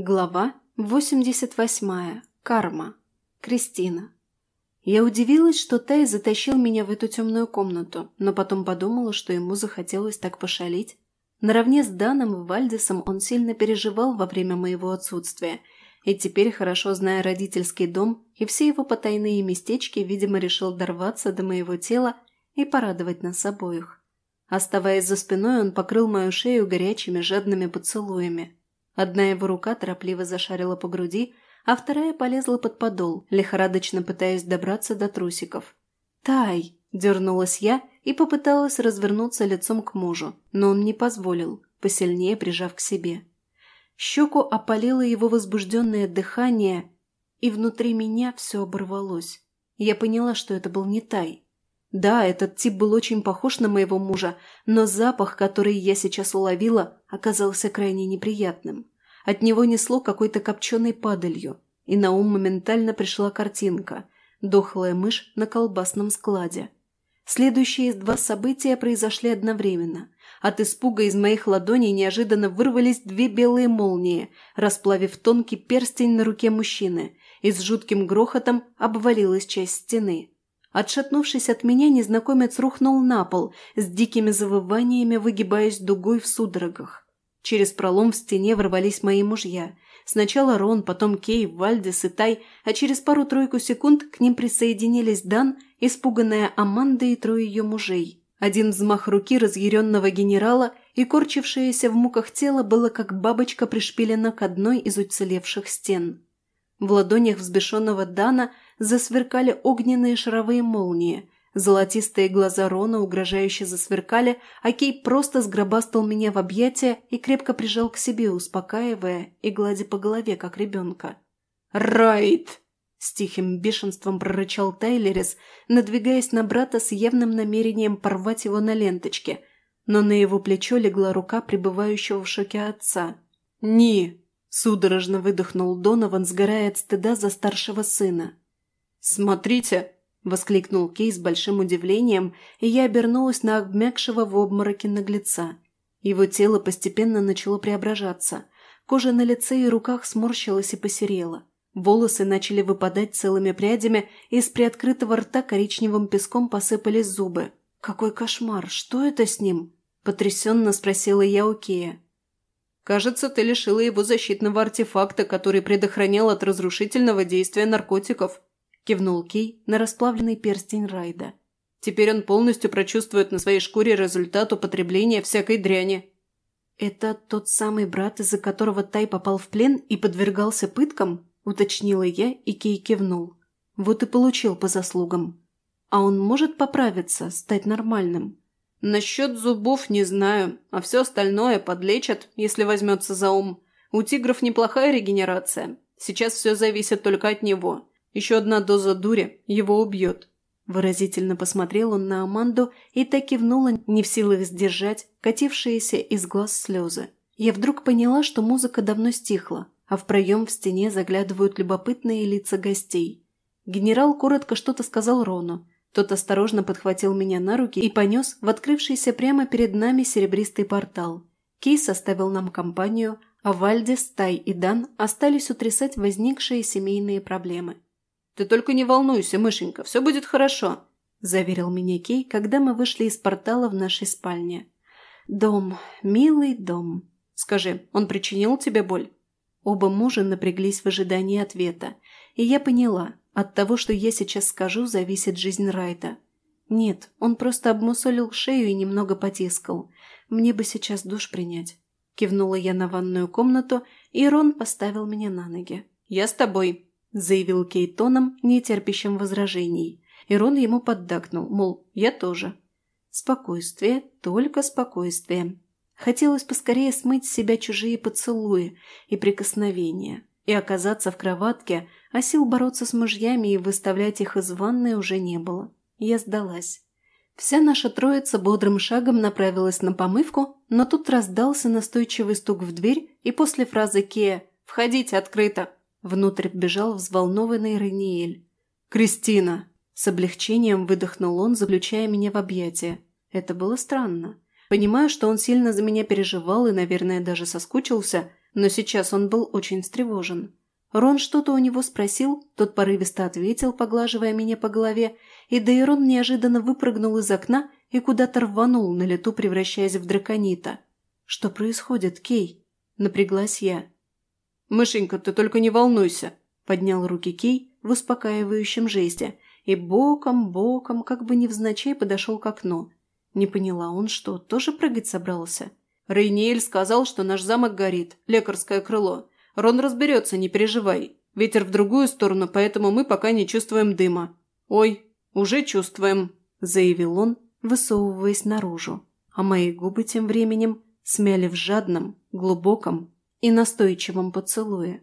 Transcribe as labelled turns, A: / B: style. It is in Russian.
A: Глава 88. Карма. Кристина. Я удивилась, что Тай затащил меня в эту темную комнату, но потом подумала, что ему захотелось так пошалить. Наравне с Даном и Вальдисом он сильно переживал во время моего отсутствия, и теперь, хорошо зная родительский дом и все его потайные местечки, видимо, решил дорваться до моего тела и порадовать нас обоих. Оставаясь за спиной, он покрыл мою шею горячими жадными поцелуями – Одна его рука торопливо зашарила по груди, а вторая полезла под подол, лихорадочно пытаясь добраться до трусиков. «Тай!» – дернулась я и попыталась развернуться лицом к мужу, но он не позволил, посильнее прижав к себе. Щеку опалило его возбужденное дыхание, и внутри меня все оборвалось. Я поняла, что это был не Тай. Да, этот тип был очень похож на моего мужа, но запах, который я сейчас уловила, оказался крайне неприятным. От него несло какой-то копченой падалью, и на ум моментально пришла картинка – дохлая мышь на колбасном складе. Следующие два события произошли одновременно. От испуга из моих ладоней неожиданно вырвались две белые молнии, расплавив тонкий перстень на руке мужчины, и с жутким грохотом обвалилась часть стены – Отшатнувшись от меня, незнакомец рухнул на пол, с дикими завываниями выгибаясь дугой в судорогах. Через пролом в стене ворвались мои мужья. Сначала Рон, потом Кей, Вальдес и Тай, а через пару-тройку секунд к ним присоединились Дан, испуганная Аманда и трое ее мужей. Один взмах руки разъяренного генерала и корчившееся в муках тело было как бабочка пришпилено к одной из уцелевших стен. В ладонях взбешенного Дана – засверкали огненные шаровые молнии. Золотистые глаза Рона угрожающе засверкали, а Кей просто сгробастал меня в объятия и крепко прижал к себе, успокаивая и гладя по голове, как ребенка. «Райт!» – с тихим бешенством прорычал Тайлерис, надвигаясь на брата с явным намерением порвать его на ленточке, но на его плечо легла рука пребывающего в шоке отца. «Ни!» – судорожно выдохнул Донован, сгорая от стыда за старшего сына. «Смотрите!» – воскликнул Кей с большим удивлением, и я обернулась на обмякшего в обмороке наглеца. Его тело постепенно начало преображаться. Кожа на лице и руках сморщилась и посерела. Волосы начали выпадать целыми прядями, и из приоткрытого рта коричневым песком посыпались зубы. «Какой кошмар! Что это с ним?» – потрясенно спросила я у Кея. «Кажется, ты лишила его защитного артефакта, который предохранял от разрушительного действия наркотиков», кивнул Кей на расплавленный перстень Райда. Теперь он полностью прочувствует на своей шкуре результат употребления всякой дряни. «Это тот самый брат, из-за которого Тай попал в плен и подвергался пыткам?» – уточнила я, и Кей кивнул. «Вот и получил по заслугам. А он может поправиться, стать нормальным?» «Насчет зубов не знаю, а все остальное подлечат, если возьмется за ум. У тигров неплохая регенерация. Сейчас все зависит только от него. Еще одна доза дури его убьет». Выразительно посмотрел он на Аманду и так кивнула, не в силах сдержать катившиеся из глаз слезы. Я вдруг поняла, что музыка давно стихла, а в проем в стене заглядывают любопытные лица гостей. Генерал коротко что-то сказал Рону. Тот осторожно подхватил меня на руки и понес в открывшийся прямо перед нами серебристый портал. Кей составил нам компанию, а Вальдис, Тай и Дан остались утрясать возникшие семейные проблемы. «Ты только не волнуйся, мышенька, все будет хорошо», – заверил меня Кей, когда мы вышли из портала в нашей спальне. «Дом, милый дом. Скажи, он причинил тебе боль?» Оба мужа напряглись в ожидании ответа, и я поняла, от того, что я сейчас скажу, зависит жизнь Райта. Нет, он просто обмусолил шею и немного потискал. Мне бы сейчас душ принять. Кивнула я на ванную комнату, и Рон поставил меня на ноги. «Я с тобой», – заявил Кей тоном, нетерпящим возражений. И Рон ему поддакнул, мол, я тоже. Спокойствие, только спокойствие. Хотелось поскорее смыть с себя чужие поцелуи и прикосновения и оказаться в кроватке, а сил бороться с мужьями и выставлять их из ванной уже не было. Я сдалась. Вся наша троица бодрым шагом направилась на помывку, но тут раздался настойчивый стук в дверь, и после фразы Кея «Входите, открыто!» Внутрь бежал взволнованный Раниэль. «Кристина!» С облегчением выдохнул он, заключая меня в объятия. Это было странно. Понимаю, что он сильно за меня переживал и, наверное, даже соскучился, но сейчас он был очень встревожен. Рон что-то у него спросил, тот порывисто ответил, поглаживая меня по голове, и Дейрон неожиданно выпрыгнул из окна и куда-то рванул на лету, превращаясь в драконита. «Что происходит, Кей?» – напряглась я. «Мышенька, ты только не волнуйся!» – поднял руки Кей в успокаивающем жесте и боком-боком, как бы невзначай, подошел к окну. Не поняла, он что, тоже прыгать собрался? Рейниэль сказал, что наш замок горит, лекарское крыло. Рон разберется, не переживай. Ветер в другую сторону, поэтому мы пока не чувствуем дыма. Ой, уже чувствуем, заявил он, высовываясь наружу. А мои губы тем временем смяли в жадном, глубоком и настойчивом поцелуе.